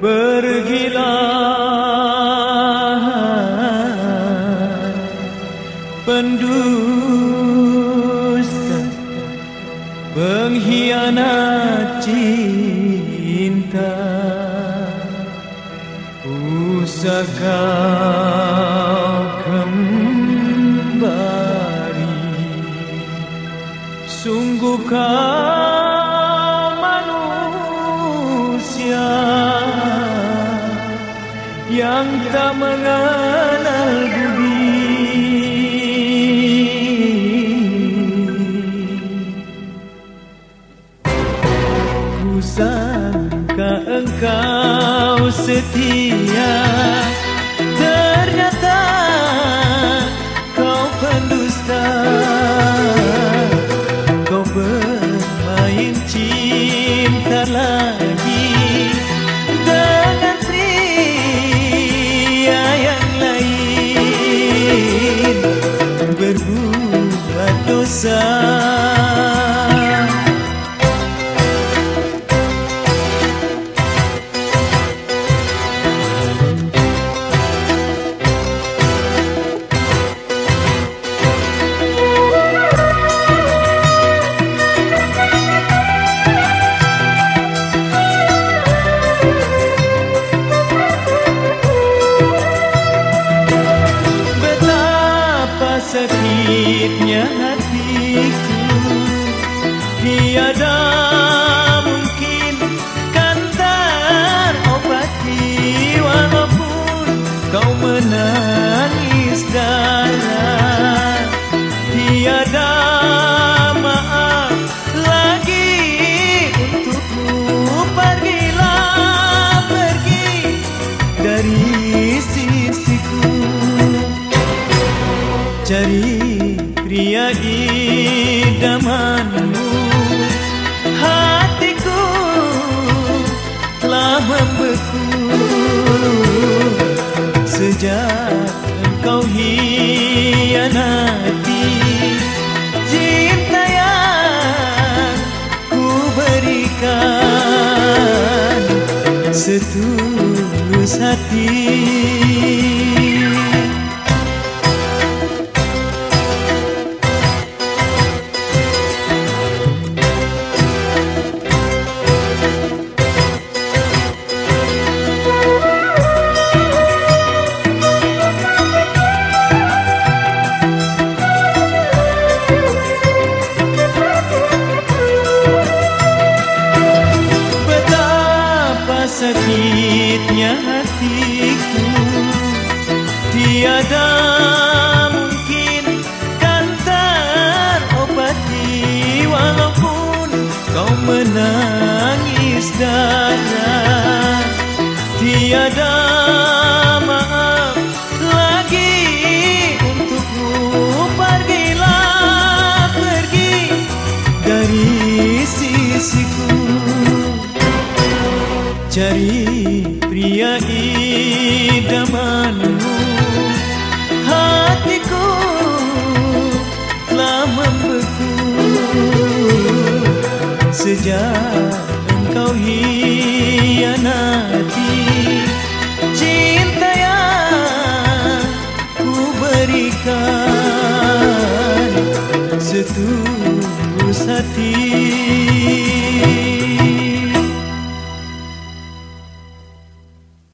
Pergilah pendusta Pengkhianat cinta. Usah kau kembali? Sungguh kau Yang tak mengenal budi Ku sangka engkau setia. Ternyata kau pendusta. Kau bermain cinta lagi Berbuat dosa sepiapnya Cari pria idamanmu. Hatiku telah membeku. Sejak engkau hianati Cinta yang ku berikan Setulus hati sakitnya hatiku. Tiada mungkin kan terobati Walaupun kau menangis darah. Tiada pria idamanmu Hatiku telah membeku. Sejak engkau hianati Cinta yang ku berikan. Setulus hati